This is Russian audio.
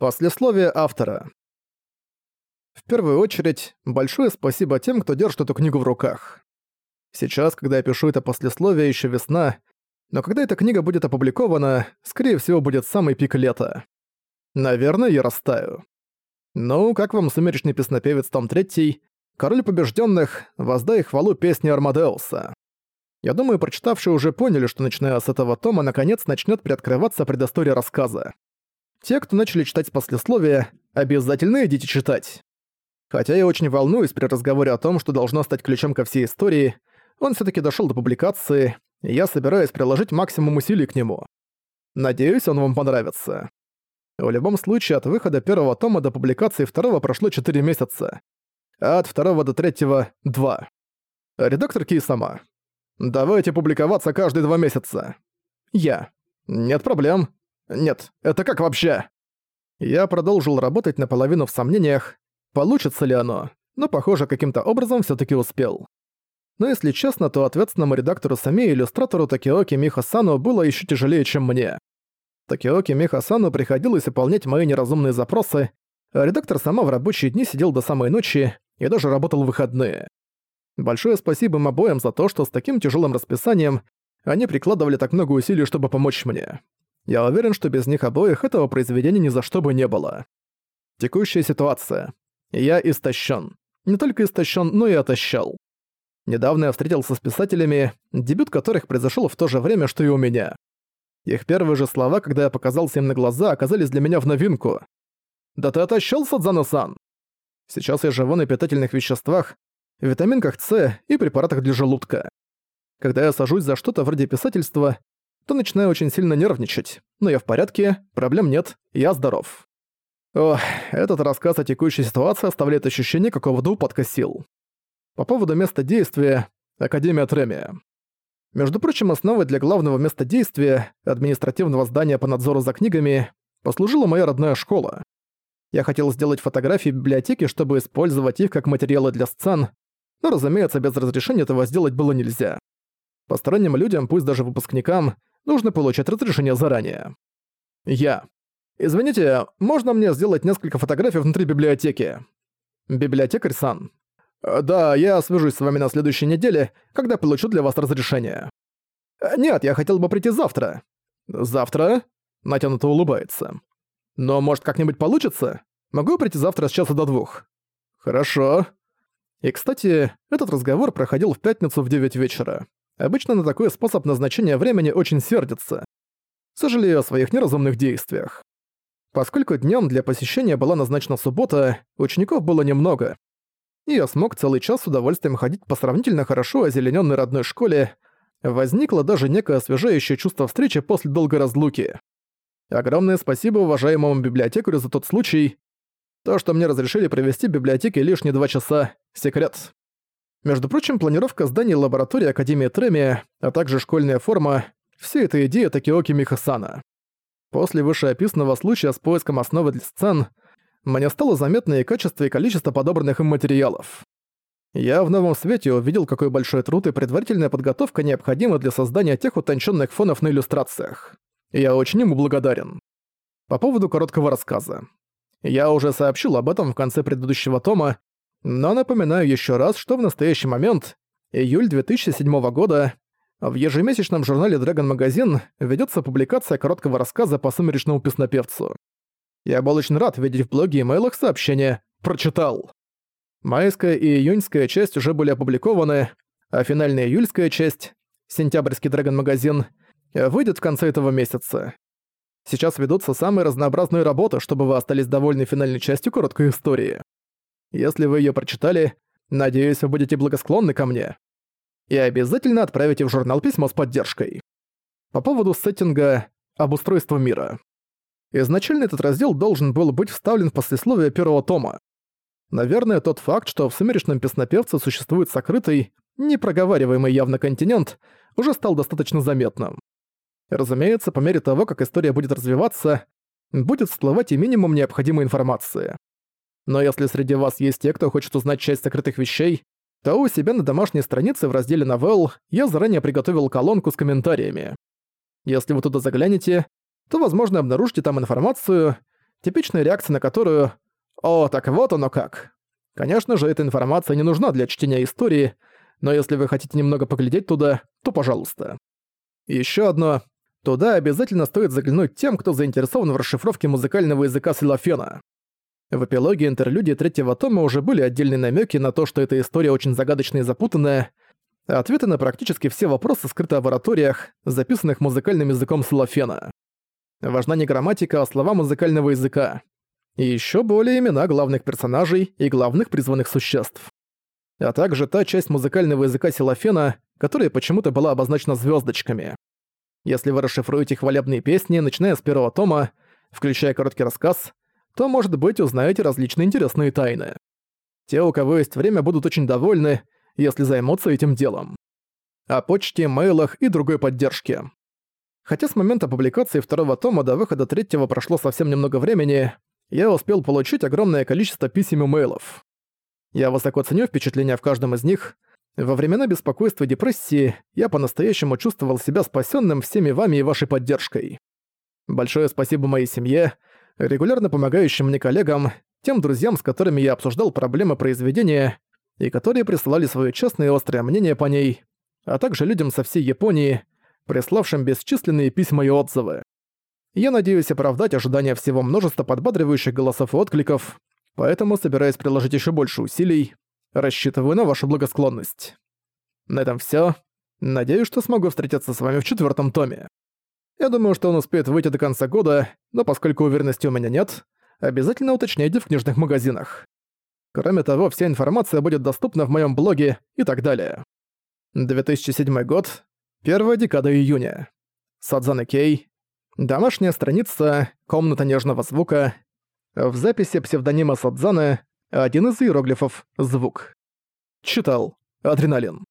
Послесловие автора. В первую очередь, большое спасибо тем, кто держит эту книгу в руках. Сейчас, когда я пишу это послесловие, еще весна, но когда эта книга будет опубликована, скорее всего, будет самый пик лета. Наверное, я растаю. Ну, как вам «Сумеречный песнопевец» том 3, «Король побежденных», воздай хвалу песни Армадеуса. Я думаю, прочитавшие уже поняли, что начиная с этого тома наконец начнет приоткрываться предыстория рассказа. Те, кто начали читать послесловие, обязательно идите читать. Хотя я очень волнуюсь при разговоре о том, что должно стать ключом ко всей истории, он все таки дошел до публикации, и я собираюсь приложить максимум усилий к нему. Надеюсь, он вам понравится. В любом случае, от выхода первого тома до публикации второго прошло 4 месяца, а от второго до третьего — 2. Редактор Ки сама. Давайте публиковаться каждые два месяца. Я. Нет проблем. Нет, это как вообще? Я продолжил работать наполовину в сомнениях, получится ли оно, но, похоже, каким-то образом все таки успел. Но если честно, то ответственному редактору Сами и иллюстратору Такиоки Михасану было еще тяжелее, чем мне. Такиоки Михасану приходилось выполнять мои неразумные запросы, а редактор сама в рабочие дни сидел до самой ночи и даже работал в выходные. Большое спасибо им обоим за то, что с таким тяжелым расписанием они прикладывали так много усилий, чтобы помочь мне. Я уверен, что без них обоих этого произведения ни за что бы не было. Текущая ситуация. Я истощен. Не только истощен, но и отощал. Недавно я встретился с писателями, дебют которых произошел в то же время, что и у меня. Их первые же слова, когда я показался им на глаза, оказались для меня в новинку. «Да ты отощал, Садзану-сан!» Сейчас я живу на питательных веществах, витаминках С и препаратах для желудка. Когда я сажусь за что-то вроде писательства, то начинаю очень сильно нервничать. Но я в порядке, проблем нет, я здоров. Ох, этот рассказ о текущей ситуации оставляет ощущение какого-то упадка сил. По поводу места действия — Академия Тремия. Между прочим, основой для главного места действия, административного здания по надзору за книгами, послужила моя родная школа. Я хотел сделать фотографии библиотеки, чтобы использовать их как материалы для сцен, но, разумеется, без разрешения этого сделать было нельзя. Посторонним людям, пусть даже выпускникам, нужно получать разрешение заранее. Я. Извините, можно мне сделать несколько фотографий внутри библиотеки? Библиотекарь Сан. Да, я свяжусь с вами на следующей неделе, когда получу для вас разрешение. Нет, я хотел бы прийти завтра. Завтра? Натянуто улыбается. Но может как-нибудь получится? Могу прийти завтра с часа до двух? Хорошо. И, кстати, этот разговор проходил в пятницу в 9 вечера. Обычно на такой способ назначения времени очень сердится. Сожалею о своих неразумных действиях. Поскольку днем для посещения была назначена суббота, учеников было немного. И я смог целый час с удовольствием ходить по сравнительно хорошо озелененной родной школе, возникло даже некое освежающее чувство встречи после долгой разлуки. Огромное спасибо уважаемому библиотекарю за тот случай. То, что мне разрешили провести в библиотеке лишние два часа — секрет. Между прочим, планировка зданий лаборатории Академии Треми, а также школьная форма – все это идея Такиоки Михасана. После вышеописанного случая с поиском основы для сцен, мне стало заметно и качество, и количество подобранных им материалов. Я в новом свете увидел, какой большой труд и предварительная подготовка необходима для создания тех утонченных фонов на иллюстрациях. Я очень ему благодарен. По поводу короткого рассказа. Я уже сообщил об этом в конце предыдущего тома, но напоминаю еще раз, что в настоящий момент, июль 2007 года, в ежемесячном журнале Dragon Magazine ведется публикация короткого рассказа по сумеречному песнопевцу. Я был очень рад видеть в блоге и мейлах сообщение «Прочитал». Майская и июньская часть уже были опубликованы, а финальная июльская часть, сентябрьский Dragon Magazine, выйдет в конце этого месяца. Сейчас ведутся самые разнообразные работы, чтобы вы остались довольны финальной частью короткой истории. Если вы её прочитали, надеюсь, вы будете благосклонны ко мне. И обязательно отправите в журнал письмо с поддержкой. По поводу сеттинга «Обустройство мира». Изначально этот раздел должен был быть вставлен в послесловие первого тома. Наверное, тот факт, что в «Сумеречном песнопевце» существует сокрытый, непроговариваемый явно континент, уже стал достаточно заметным. Разумеется, по мере того, как история будет развиваться, будет всплывать и минимум необходимой информации. Но если среди вас есть те, кто хочет узнать часть сокрытых вещей, то у себя на домашней странице в разделе «Новелл» я заранее приготовил колонку с комментариями. Если вы туда заглянете, то, возможно, обнаружите там информацию, Типичная реакция на которую «О, так вот оно как». Конечно же, эта информация не нужна для чтения истории, но если вы хотите немного поглядеть туда, то пожалуйста. И ещё одно. Туда обязательно стоит заглянуть тем, кто заинтересован в расшифровке музыкального языка Силофена. В эпилоге интерлюдии третьего тома уже были отдельные намеки на то, что эта история очень загадочная и запутанная. Ответы на практически все вопросы скрыты в ораториях, записанных музыкальным языком Силофена. Важна не грамматика, а слова музыкального языка. И ещё более имена главных персонажей и главных призванных существ. А также та часть музыкального языка Силофена, которая почему-то была обозначена звёздочками. Если вы расшифруете хвалебные песни, начиная с первого тома, включая короткий рассказ, то, может быть, узнаете различные интересные тайны. Те, у кого есть время, будут очень довольны, если займутся этим делом. О почте, мейлах и другой поддержке. Хотя с момента публикации второго тома до выхода третьего прошло совсем немного времени, я успел получить огромное количество писем и мейлов. Я высоко ценю впечатления в каждом из них — во времена беспокойства и депрессии я по-настоящему чувствовал себя спасенным всеми вами и вашей поддержкой. Большое спасибо моей семье, регулярно помогающим мне коллегам, тем друзьям, с которыми я обсуждал проблемы произведения и которые присылали свое честное и острое мнение по ней, а также людям со всей Японии, приславшим бесчисленные письма и отзывы. Я надеюсь оправдать ожидания всего множества подбадривающих голосов и откликов, поэтому собираюсь приложить еще больше усилий, Рассчитываю на вашу благосклонность. На этом всё. Надеюсь, что смогу встретиться с вами в четвёртом томе. Я думаю, что он успеет выйти до конца года, но поскольку уверенности у меня нет, обязательно уточняйте в книжных магазинах. Кроме того, вся информация будет доступна в моём блоге и так далее. 2007 год, первая декада июня. Садзана Кей. Домашняя страница, комната нежного звука. В записи псевдонима Садзаны один из иероглифов «звук». Читал. Адреналин.